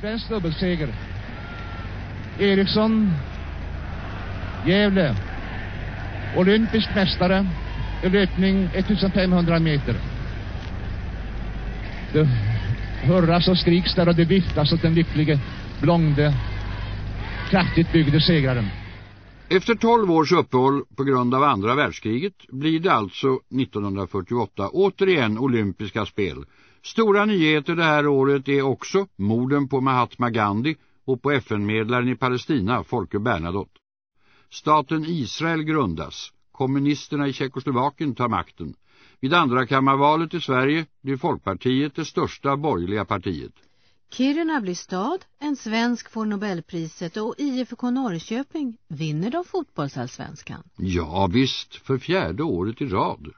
Svensk dubbelseger. Eriksson, Gävle, olympisk mästare i löpning 1500 meter. Det hurras och skriks där och det viftas åt den lycklige, blonde, kraftigt byggde segraren. Efter 12 års uppehåll på grund av andra världskriget blir det alltså 1948 återigen olympiska spel. Stora nyheter det här året är också morden på Mahatma Gandhi och på FN-medlaren i Palestina, Folke Bernadotte. Staten Israel grundas. Kommunisterna i Tjeckoslovakien tar makten. Vid andra kammarvalet i Sverige blir Folkpartiet det största borgerliga partiet. Kiruna blir stad, en svensk får Nobelpriset och IFK Norrköping vinner de fotbollsallsvenskan. Ja visst, för fjärde året i rad.